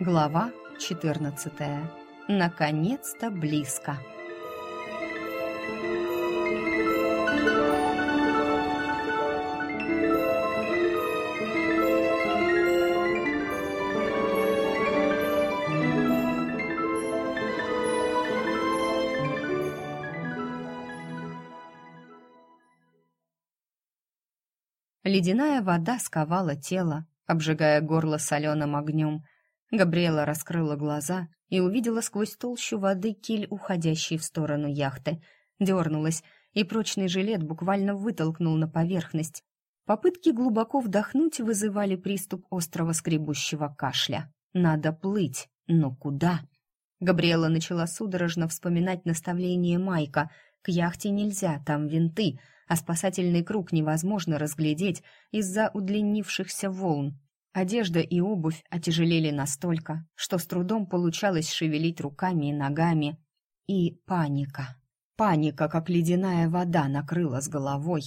Глава 14. Наконец-то близко. Ледяная вода сковала тело, обжигая горло соленым огнем. Габриэла раскрыла глаза и увидела сквозь толщу воды киль, уходящий в сторону яхты. Дернулась, и прочный жилет буквально вытолкнул на поверхность. Попытки глубоко вдохнуть вызывали приступ острого скребущего кашля. Надо плыть, но куда? Габриэла начала судорожно вспоминать наставление Майка. К яхте нельзя, там винты — а спасательный круг невозможно разглядеть из-за удлинившихся волн. Одежда и обувь отяжелели настолько, что с трудом получалось шевелить руками и ногами. И паника. Паника, как ледяная вода, накрыла с головой.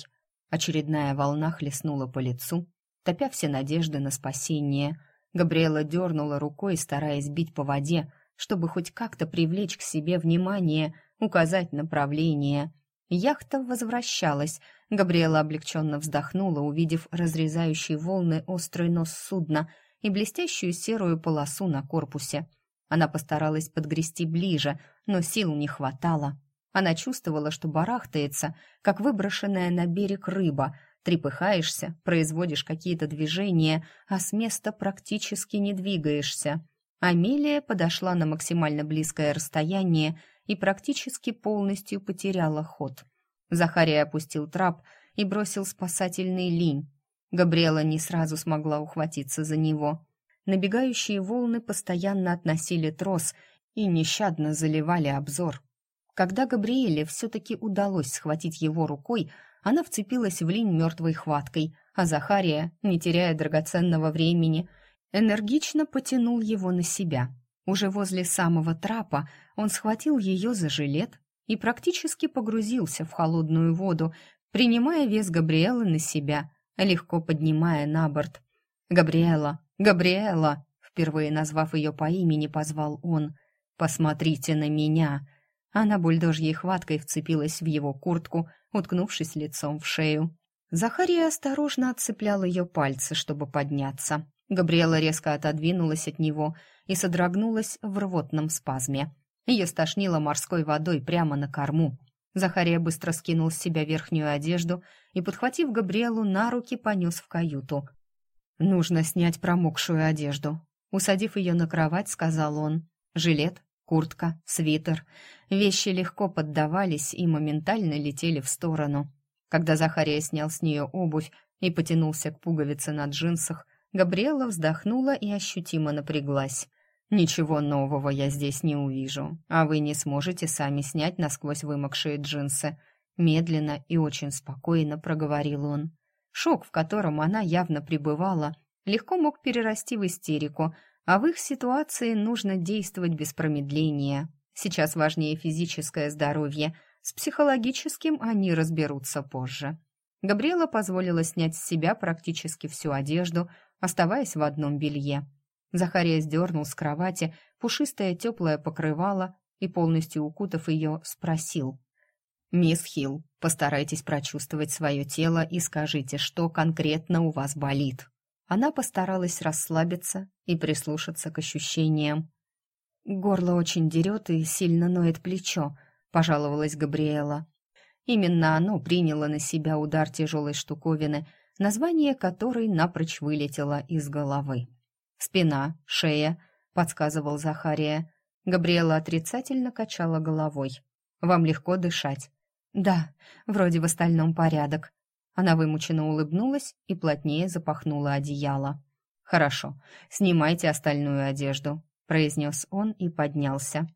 Очередная волна хлестнула по лицу, топя все надежды на спасение. Габриэла дернула рукой, стараясь бить по воде, чтобы хоть как-то привлечь к себе внимание, указать направление — Яхта возвращалась. Габриэла облегченно вздохнула, увидев разрезающий волны острый нос судна и блестящую серую полосу на корпусе. Она постаралась подгрести ближе, но сил не хватало. Она чувствовала, что барахтается, как выброшенная на берег рыба. Трепыхаешься, производишь какие-то движения, а с места практически не двигаешься. Амелия подошла на максимально близкое расстояние и практически полностью потеряла ход. Захария опустил трап и бросил спасательный линь. Габриэла не сразу смогла ухватиться за него. Набегающие волны постоянно относили трос и нещадно заливали обзор. Когда Габриэле все-таки удалось схватить его рукой, она вцепилась в линь мертвой хваткой, а Захария, не теряя драгоценного времени, энергично потянул его на себя. Уже возле самого трапа он схватил ее за жилет и практически погрузился в холодную воду, принимая вес Габриэлы на себя, легко поднимая на борт. «Габриэла! Габриэла!» Впервые назвав ее по имени, позвал он. «Посмотрите на меня!» Она бульдожьей хваткой вцепилась в его куртку, уткнувшись лицом в шею. Захария осторожно отцеплял ее пальцы, чтобы подняться. Габриэла резко отодвинулась от него и содрогнулась в рвотном спазме. Ее стошнило морской водой прямо на корму. Захария быстро скинул с себя верхнюю одежду и, подхватив Габриэлу на руки, понес в каюту. «Нужно снять промокшую одежду». Усадив ее на кровать, сказал он. «Жилет, куртка, свитер. Вещи легко поддавались и моментально летели в сторону. Когда Захария снял с нее обувь и потянулся к пуговице на джинсах, Габриэла вздохнула и ощутимо напряглась. «Ничего нового я здесь не увижу, а вы не сможете сами снять насквозь вымокшие джинсы», медленно и очень спокойно проговорил он. Шок, в котором она явно пребывала, легко мог перерасти в истерику, а в их ситуации нужно действовать без промедления. Сейчас важнее физическое здоровье, с психологическим они разберутся позже. Габриэла позволила снять с себя практически всю одежду, оставаясь в одном белье. Захария сдернул с кровати пушистое теплое покрывало и, полностью укутав ее, спросил. «Мисс Хилл, постарайтесь прочувствовать свое тело и скажите, что конкретно у вас болит». Она постаралась расслабиться и прислушаться к ощущениям. «Горло очень дерет и сильно ноет плечо», — пожаловалась Габриэла. Именно оно приняло на себя удар тяжелой штуковины — название которой напрочь вылетело из головы. «Спина, шея», — подсказывал Захария. Габриэла отрицательно качала головой. «Вам легко дышать?» «Да, вроде в остальном порядок». Она вымученно улыбнулась и плотнее запахнула одеяло. «Хорошо, снимайте остальную одежду», — произнес он и поднялся.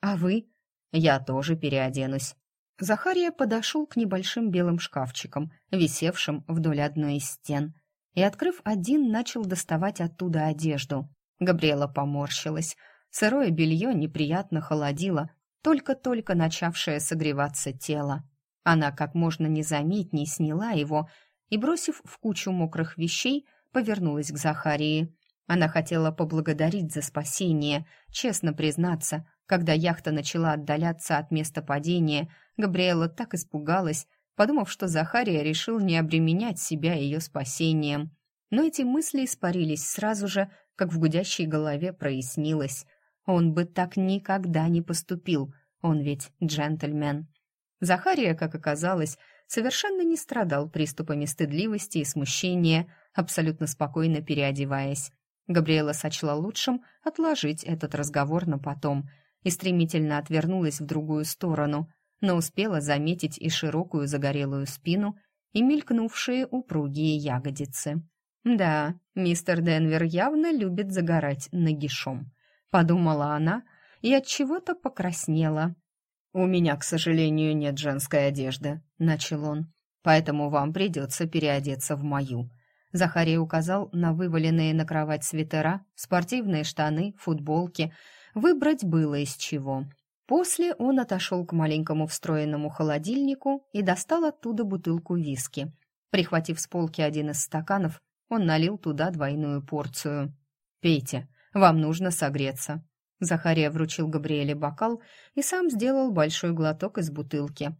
«А вы?» «Я тоже переоденусь». Захария подошел к небольшим белым шкафчикам, висевшим вдоль одной из стен, и, открыв один, начал доставать оттуда одежду. Габриэла поморщилась. Сырое белье неприятно холодило, только-только начавшее согреваться тело. Она как можно незаметней сняла его и, бросив в кучу мокрых вещей, повернулась к Захарии. Она хотела поблагодарить за спасение, честно признаться, когда яхта начала отдаляться от места падения, Габриэла так испугалась, подумав, что Захария решил не обременять себя ее спасением. Но эти мысли испарились сразу же, как в гудящей голове прояснилось. Он бы так никогда не поступил, он ведь джентльмен. Захария, как оказалось, совершенно не страдал приступами стыдливости и смущения, абсолютно спокойно переодеваясь. Габриэла сочла лучшим отложить этот разговор на потом и стремительно отвернулась в другую сторону, но успела заметить и широкую загорелую спину, и мелькнувшие упругие ягодицы. «Да, мистер Денвер явно любит загорать нагишом», — подумала она и от чего-то покраснела. «У меня, к сожалению, нет женской одежды», — начал он, «поэтому вам придется переодеться в мою». Захарий указал на вываленные на кровать свитера, спортивные штаны, футболки. Выбрать было из чего. После он отошел к маленькому встроенному холодильнику и достал оттуда бутылку виски. Прихватив с полки один из стаканов, он налил туда двойную порцию. «Пейте, вам нужно согреться». Захария вручил Габриэле бокал и сам сделал большой глоток из бутылки.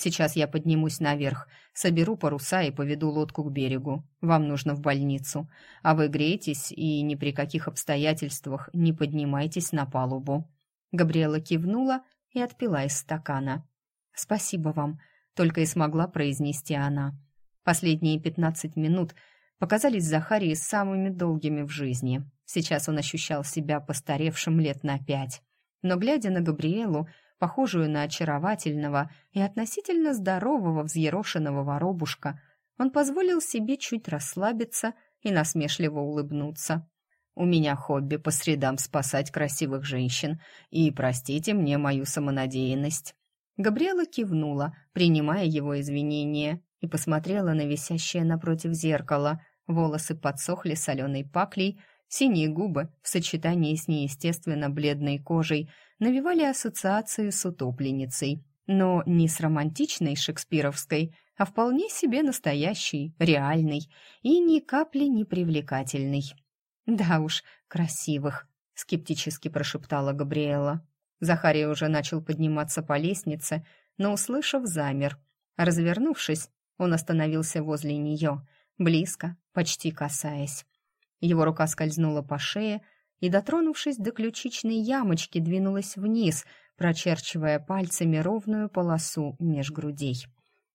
Сейчас я поднимусь наверх, соберу паруса и поведу лодку к берегу. Вам нужно в больницу. А вы греетесь и ни при каких обстоятельствах не поднимайтесь на палубу». Габриэла кивнула и отпила из стакана. «Спасибо вам», — только и смогла произнести она. Последние пятнадцать минут показались Захарии самыми долгими в жизни. Сейчас он ощущал себя постаревшим лет на пять. Но, глядя на Габриэлу, похожую на очаровательного и относительно здорового взъерошенного воробушка, он позволил себе чуть расслабиться и насмешливо улыбнуться. «У меня хобби по средам спасать красивых женщин, и простите мне мою самонадеянность». Габриэла кивнула, принимая его извинения, и посмотрела на висящее напротив зеркало. Волосы подсохли соленой паклей, Синие губы в сочетании с неестественно бледной кожей навевали ассоциации с утопленницей, но не с романтичной шекспировской, а вполне себе настоящей, реальной и ни капли не привлекательной. «Да уж, красивых», — скептически прошептала Габриэла. Захария уже начал подниматься по лестнице, но, услышав, замер. Развернувшись, он остановился возле нее, близко, почти касаясь. Его рука скользнула по шее и, дотронувшись до ключичной ямочки, двинулась вниз, прочерчивая пальцами ровную полосу меж грудей.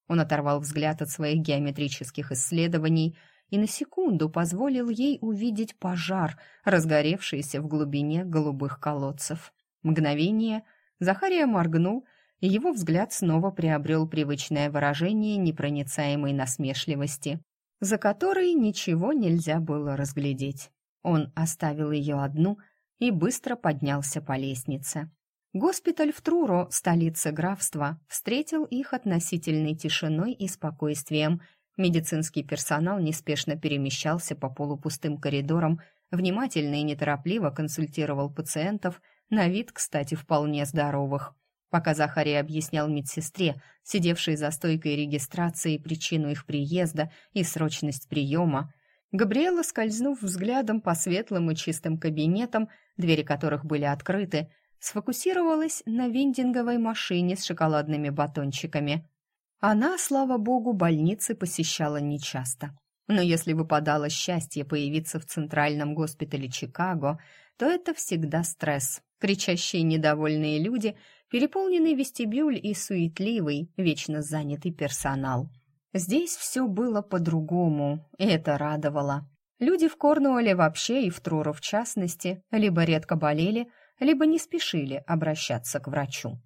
Он оторвал взгляд от своих геометрических исследований и на секунду позволил ей увидеть пожар, разгоревшийся в глубине голубых колодцев. Мгновение Захария моргнул, и его взгляд снова приобрел привычное выражение непроницаемой насмешливости за которой ничего нельзя было разглядеть. Он оставил ее одну и быстро поднялся по лестнице. Госпиталь в Труро, столице графства, встретил их относительной тишиной и спокойствием. Медицинский персонал неспешно перемещался по полупустым коридорам, внимательно и неторопливо консультировал пациентов, на вид, кстати, вполне здоровых. Пока Захарий объяснял медсестре, сидевшей за стойкой регистрации, причину их приезда и срочность приема, Габриэла, скользнув взглядом по светлым и чистым кабинетам, двери которых были открыты, сфокусировалась на вендинговой машине с шоколадными батончиками. Она, слава богу, больницы посещала нечасто. Но если выпадало счастье появиться в центральном госпитале Чикаго, то это всегда стресс. Кричащие недовольные люди переполненный вестибюль и суетливый, вечно занятый персонал. Здесь все было по-другому, и это радовало. Люди в Корнуолле вообще и в Труру в частности либо редко болели, либо не спешили обращаться к врачу.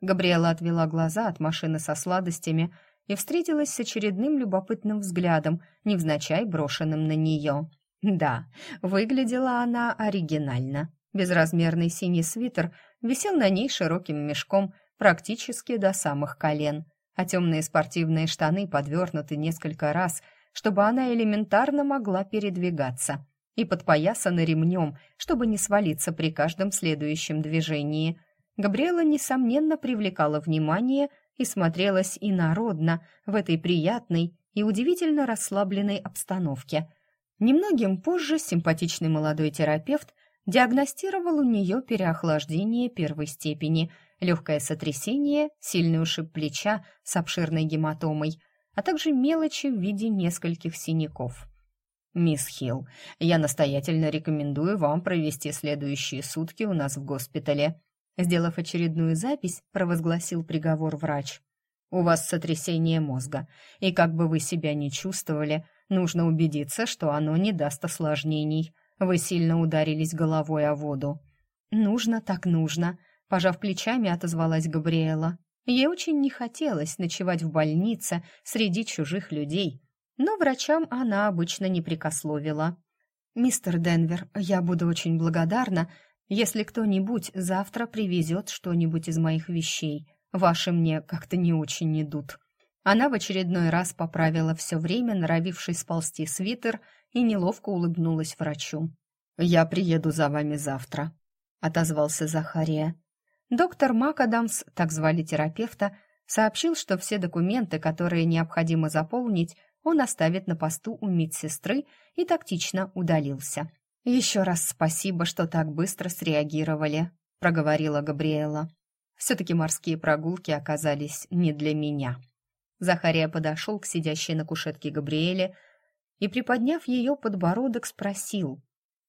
Габриэла отвела глаза от машины со сладостями и встретилась с очередным любопытным взглядом, невзначай брошенным на нее. Да, выглядела она оригинально. Безразмерный синий свитер висел на ней широким мешком практически до самых колен, а темные спортивные штаны подвернуты несколько раз, чтобы она элементарно могла передвигаться, и подпоясаны ремнем, чтобы не свалиться при каждом следующем движении. Габриэла, несомненно, привлекала внимание и смотрелась инородно в этой приятной и удивительно расслабленной обстановке. Немногим позже симпатичный молодой терапевт диагностировал у нее переохлаждение первой степени, легкое сотрясение, сильный ушиб плеча с обширной гематомой, а также мелочи в виде нескольких синяков. «Мисс Хилл, я настоятельно рекомендую вам провести следующие сутки у нас в госпитале», Сделав очередную запись, провозгласил приговор врач. «У вас сотрясение мозга, и как бы вы себя ни чувствовали, нужно убедиться, что оно не даст осложнений. Вы сильно ударились головой о воду». «Нужно так нужно», — пожав плечами, отозвалась Габриэла. Ей очень не хотелось ночевать в больнице среди чужих людей, но врачам она обычно не прикословила. «Мистер Денвер, я буду очень благодарна, если кто-нибудь завтра привезет что-нибудь из моих вещей. Ваши мне как-то не очень идут». Она в очередной раз поправила все время норовивший сползти свитер и неловко улыбнулась врачу. «Я приеду за вами завтра», — отозвался Захария. Доктор МакАдамс, так звали терапевта, сообщил, что все документы, которые необходимо заполнить, он оставит на посту у медсестры и тактично удалился. «Еще раз спасибо, что так быстро среагировали», — проговорила Габриэла. «Все-таки морские прогулки оказались не для меня». Захария подошел к сидящей на кушетке Габриэле и, приподняв ее подбородок, спросил.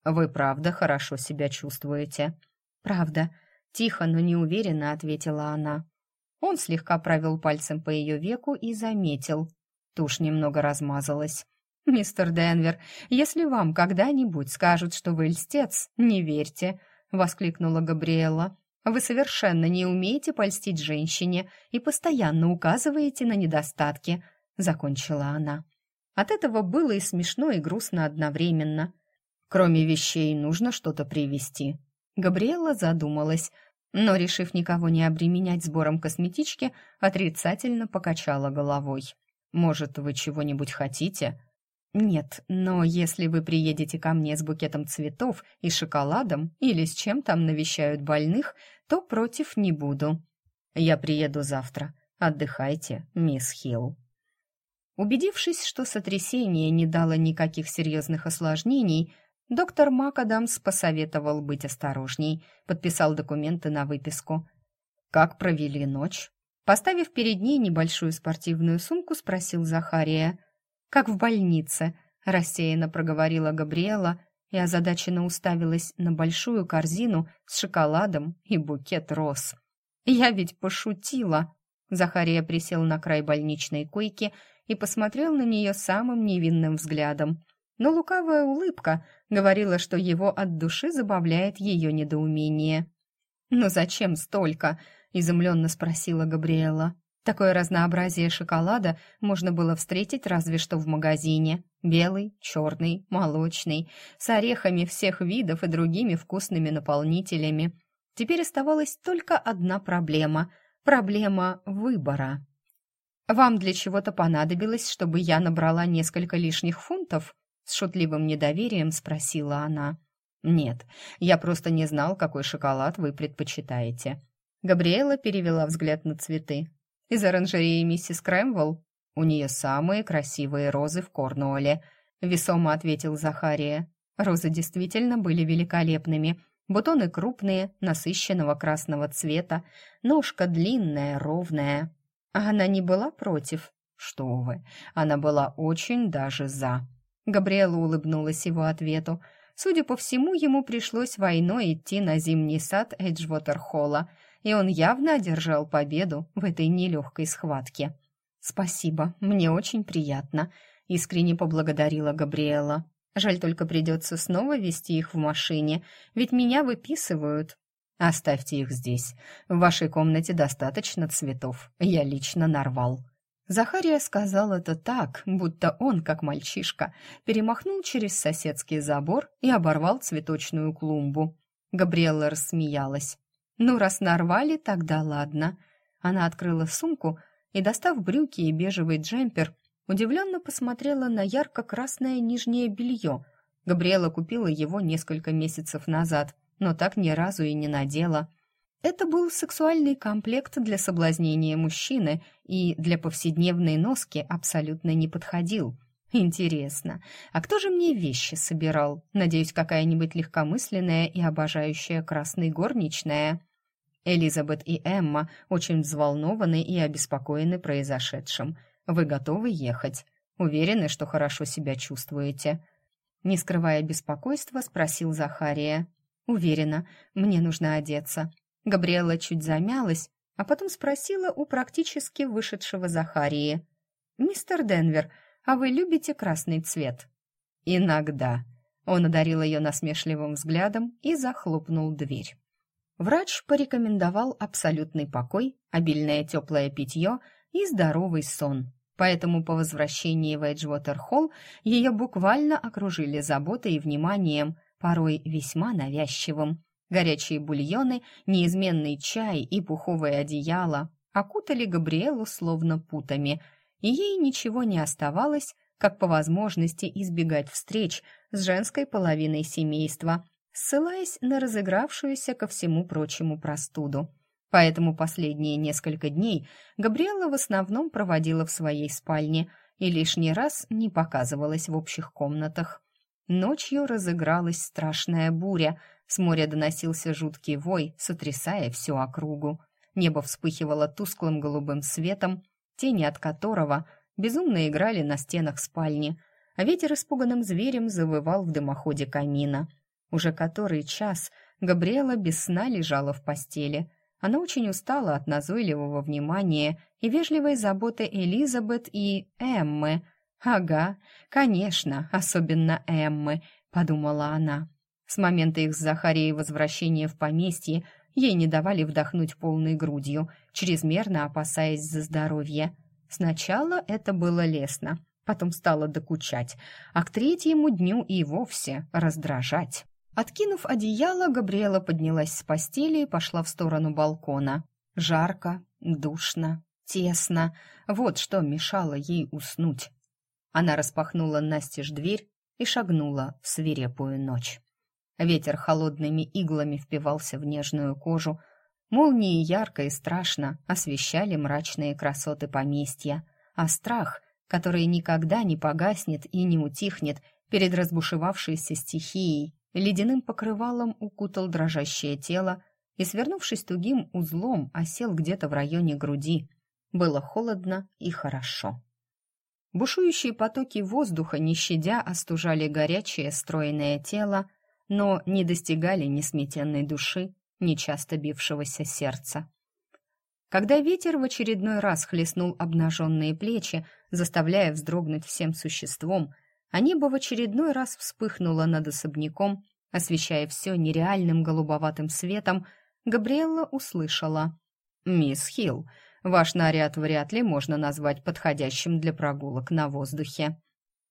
«Вы правда хорошо себя чувствуете?» «Правда», — тихо, но неуверенно ответила она. Он слегка провел пальцем по ее веку и заметил. Тушь немного размазалась. «Мистер Денвер, если вам когда-нибудь скажут, что вы льстец, не верьте», — воскликнула Габриэла. «Вы совершенно не умеете польстить женщине и постоянно указываете на недостатки», — закончила она. От этого было и смешно, и грустно одновременно. «Кроме вещей нужно что-то привезти». Габриэла задумалась, но, решив никого не обременять сбором косметички, отрицательно покачала головой. «Может, вы чего-нибудь хотите?» «Нет, но если вы приедете ко мне с букетом цветов и шоколадом или с чем там навещают больных, то против не буду. Я приеду завтра. Отдыхайте, мисс Хилл». Убедившись, что сотрясение не дало никаких серьезных осложнений, доктор МакАдамс посоветовал быть осторожней, подписал документы на выписку. «Как провели ночь?» Поставив перед ней небольшую спортивную сумку, спросил Захария – как в больнице», — рассеянно проговорила Габриэла и озадаченно уставилась на большую корзину с шоколадом и букет роз. «Я ведь пошутила!» Захария присел на край больничной койки и посмотрел на нее самым невинным взглядом. Но лукавая улыбка говорила, что его от души забавляет ее недоумение. «Но зачем столько?» — изумленно спросила Габриэла. Такое разнообразие шоколада можно было встретить разве что в магазине. Белый, черный, молочный, с орехами всех видов и другими вкусными наполнителями. Теперь оставалась только одна проблема – проблема выбора. «Вам для чего-то понадобилось, чтобы я набрала несколько лишних фунтов?» С шутливым недоверием спросила она. «Нет, я просто не знал, какой шоколад вы предпочитаете». Габриэла перевела взгляд на цветы. Из оранжереи миссис Крэмвелл? У нее самые красивые розы в Корнуолле», — весомо ответил Захария. Розы действительно были великолепными. Бутоны крупные, насыщенного красного цвета, ножка длинная, ровная. А она не была против? Что вы, она была очень даже за. Габриэла улыбнулась его ответу. Судя по всему, ему пришлось войной идти на зимний сад Эджвотер-Холла — и он явно одержал победу в этой нелегкой схватке. «Спасибо, мне очень приятно», — искренне поблагодарила Габриэла. «Жаль только придется снова вести их в машине, ведь меня выписывают». «Оставьте их здесь. В вашей комнате достаточно цветов. Я лично нарвал». Захария сказал это так, будто он, как мальчишка, перемахнул через соседский забор и оборвал цветочную клумбу. Габриэла рассмеялась. «Ну, раз нарвали, тогда ладно». Она открыла сумку и, достав брюки и бежевый джемпер, удивленно посмотрела на ярко-красное нижнее белье. Габриэла купила его несколько месяцев назад, но так ни разу и не надела. Это был сексуальный комплект для соблазнения мужчины и для повседневной носки абсолютно не подходил. Интересно, а кто же мне вещи собирал? Надеюсь, какая-нибудь легкомысленная и обожающая красный горничная. Элизабет и Эмма очень взволнованы и обеспокоены произошедшим. Вы готовы ехать? Уверены, что хорошо себя чувствуете? Не скрывая беспокойства, спросил Захария. Уверена, мне нужно одеться. Габриэла чуть замялась, а потом спросила у практически вышедшего Захарии. «Мистер Денвер, а вы любите красный цвет?» «Иногда». Он одарил ее насмешливым взглядом и захлопнул дверь. Врач порекомендовал абсолютный покой, обильное теплое питье и здоровый сон. Поэтому по возвращении в Эйджвотер-Холл ее буквально окружили заботой и вниманием, порой весьма навязчивым. Горячие бульоны, неизменный чай и пуховое одеяло окутали Габриэлу словно путами – и ей ничего не оставалось, как по возможности избегать встреч с женской половиной семейства, ссылаясь на разыгравшуюся ко всему прочему простуду. Поэтому последние несколько дней Габриэла в основном проводила в своей спальне и лишний раз не показывалась в общих комнатах. Ночью разыгралась страшная буря, с моря доносился жуткий вой, сотрясая всю округу. Небо вспыхивало тусклым голубым светом, тени от которого безумно играли на стенах спальни, а ветер испуганным зверем завывал в дымоходе камина. Уже который час Габриэла без сна лежала в постели. Она очень устала от назойливого внимания и вежливой заботы Элизабет и Эммы. «Ага, конечно, особенно Эммы», — подумала она. С момента их с Захарией возвращения в поместье Ей не давали вдохнуть полной грудью, чрезмерно опасаясь за здоровье. Сначала это было лестно, потом стало докучать, а к третьему дню и вовсе раздражать. Откинув одеяло, Габриэла поднялась с постели и пошла в сторону балкона. Жарко, душно, тесно. Вот что мешало ей уснуть. Она распахнула настежь дверь и шагнула в свирепую ночь. Ветер холодными иглами впивался в нежную кожу. Молнии ярко и страшно освещали мрачные красоты поместья, а страх, который никогда не погаснет и не утихнет перед разбушевавшейся стихией, ледяным покрывалом укутал дрожащее тело и, свернувшись тугим узлом, осел где-то в районе груди. Было холодно и хорошо. Бушующие потоки воздуха, не щадя, остужали горячее, стройное тело, но не достигали ни сметенной души, ни часто бившегося сердца. Когда ветер в очередной раз хлестнул обнаженные плечи, заставляя вздрогнуть всем существом, а небо в очередной раз вспыхнуло над особняком, освещая все нереальным голубоватым светом, Габриэлла услышала. «Мисс Хилл, ваш наряд вряд ли можно назвать подходящим для прогулок на воздухе».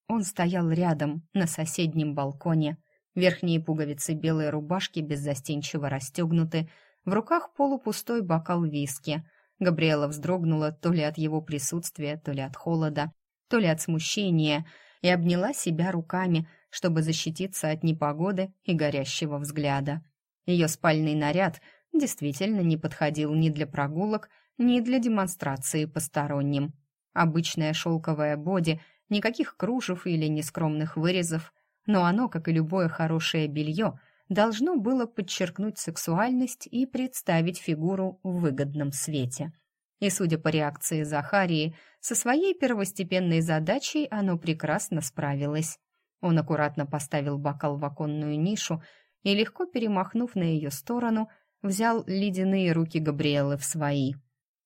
Он стоял рядом, на соседнем балконе, Верхние пуговицы белой рубашки беззастенчиво расстегнуты, в руках полупустой бокал виски. Габриэла вздрогнула то ли от его присутствия, то ли от холода, то ли от смущения, и обняла себя руками, чтобы защититься от непогоды и горящего взгляда. Ее спальный наряд действительно не подходил ни для прогулок, ни для демонстрации посторонним. Обычная шелковая боди, никаких кружев или нескромных вырезов — но оно, как и любое хорошее белье, должно было подчеркнуть сексуальность и представить фигуру в выгодном свете. И, судя по реакции Захарии, со своей первостепенной задачей оно прекрасно справилось. Он аккуратно поставил бокал в оконную нишу и, легко перемахнув на ее сторону, взял ледяные руки Габриэлы в свои.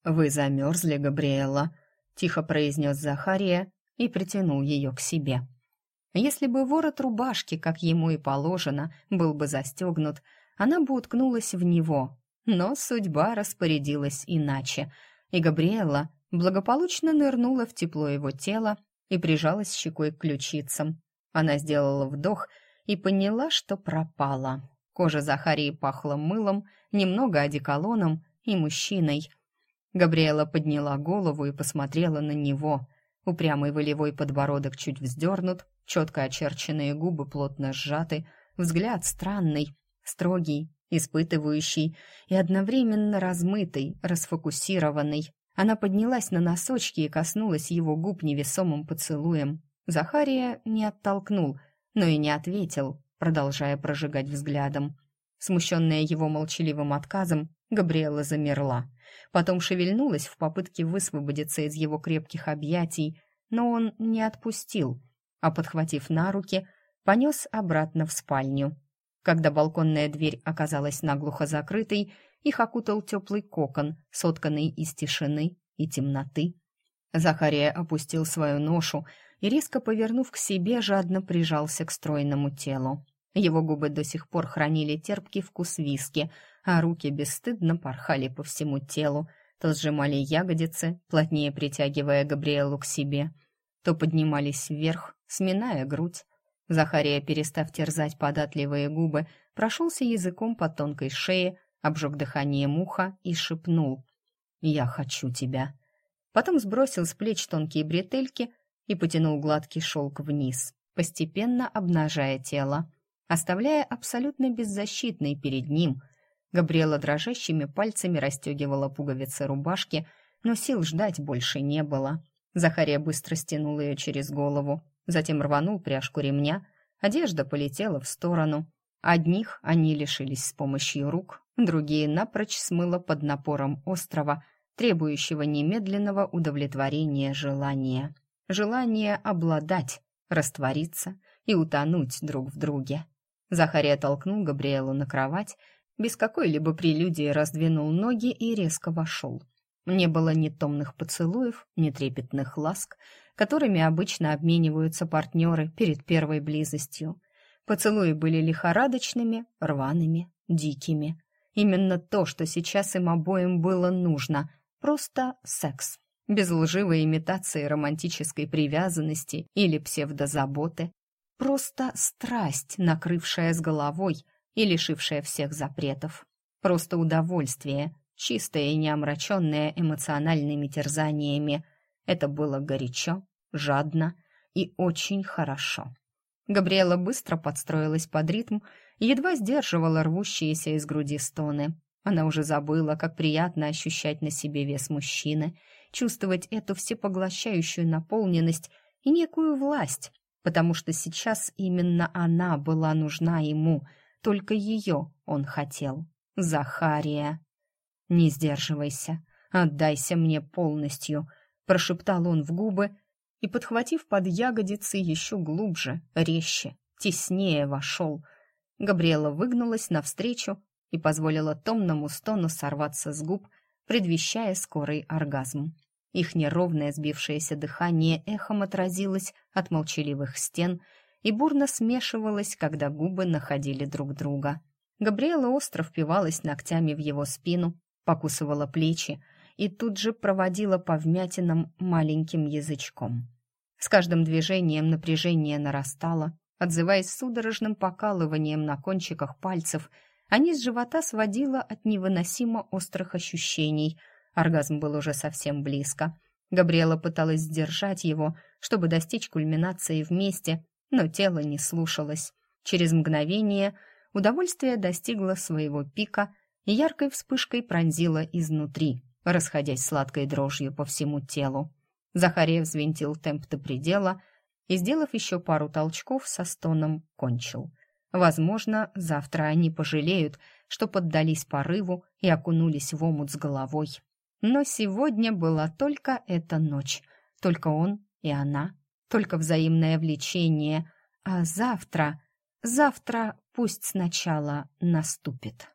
«Вы замерзли, Габриэла», — тихо произнес Захария и притянул ее к себе. Если бы ворот рубашки, как ему и положено, был бы застегнут, она бы уткнулась в него. Но судьба распорядилась иначе, и Габриэла благополучно нырнула в тепло его тела и прижалась щекой к ключицам. Она сделала вдох и поняла, что пропала. Кожа Захарии пахла мылом, немного одеколоном и мужчиной. Габриэла подняла голову и посмотрела на него. Упрямый волевой подбородок чуть вздернут, четко очерченные губы плотно сжаты, взгляд странный, строгий, испытывающий и одновременно размытый, расфокусированный. Она поднялась на носочки и коснулась его губ невесомым поцелуем. Захария не оттолкнул, но и не ответил, продолжая прожигать взглядом. Смущенная его молчаливым отказом, Габриэла замерла. Потом шевельнулась в попытке высвободиться из его крепких объятий, но он не отпустил, а, подхватив на руки, понес обратно в спальню. Когда балконная дверь оказалась наглухо закрытой, их окутал теплый кокон, сотканный из тишины и темноты. Захария опустил свою ношу и, резко повернув к себе, жадно прижался к стройному телу. Его губы до сих пор хранили терпкий вкус виски, а руки бесстыдно порхали по всему телу, то сжимали ягодицы, плотнее притягивая Габриэлу к себе, то поднимались вверх, сминая грудь. Захария, перестав терзать податливые губы, прошелся языком по тонкой шее, обжег дыхание муха и шепнул «Я хочу тебя». Потом сбросил с плеч тонкие бретельки и потянул гладкий шелк вниз, постепенно обнажая тело, оставляя абсолютно беззащитной перед ним. Габриэла дрожащими пальцами расстегивала пуговицы рубашки, но сил ждать больше не было. Захария быстро стянул ее через голову, затем рванул пряжку ремня, одежда полетела в сторону. Одних они лишились с помощью рук, другие напрочь смыло под напором острова, требующего немедленного удовлетворения желания. Желание обладать, раствориться и утонуть друг в друге. Захария толкнул Габриэлу на кровать, без какой-либо прелюдии раздвинул ноги и резко вошел. Не было ни томных поцелуев, ни трепетных ласк, которыми обычно обмениваются партнеры перед первой близостью. Поцелуи были лихорадочными, рваными, дикими. Именно то, что сейчас им обоим было нужно. Просто секс. Без лживой имитации романтической привязанности или псевдозаботы. Просто страсть, накрывшая с головой и лишившая всех запретов. Просто удовольствие, чистое и не омраченное эмоциональными терзаниями. Это было горячо, жадно и очень хорошо. Габриэла быстро подстроилась под ритм и едва сдерживала рвущиеся из груди стоны. Она уже забыла, как приятно ощущать на себе вес мужчины, чувствовать эту всепоглощающую наполненность и некую власть, потому что сейчас именно она была нужна ему, только ее он хотел. Захария. «Не сдерживайся, отдайся мне полностью», — прошептал он в губы и, подхватив под ягодицы еще глубже, резче, теснее вошел. Габриэла выгнулась навстречу и позволила томному стону сорваться с губ, предвещая скорый оргазм. Их неровное сбившееся дыхание эхом отразилось от молчаливых стен и бурно смешивалось, когда губы находили друг друга. Габриэла остро впивалась ногтями в его спину, покусывала плечи и тут же проводила по вмятинам маленьким язычком. С каждым движением напряжение нарастало, отзываясь судорожным покалыванием на кончиках пальцев, а низ живота сводила от невыносимо острых ощущений – Оргазм был уже совсем близко. Габриэла пыталась сдержать его, чтобы достичь кульминации вместе, но тело не слушалось. Через мгновение удовольствие достигло своего пика и яркой вспышкой пронзило изнутри, расходясь сладкой дрожью по всему телу. Захария взвинтил темп до предела и, сделав еще пару толчков, со стоном кончил. Возможно, завтра они пожалеют, что поддались порыву и окунулись в омут с головой. Но сегодня была только эта ночь, только он и она, только взаимное влечение, а завтра, завтра пусть сначала наступит.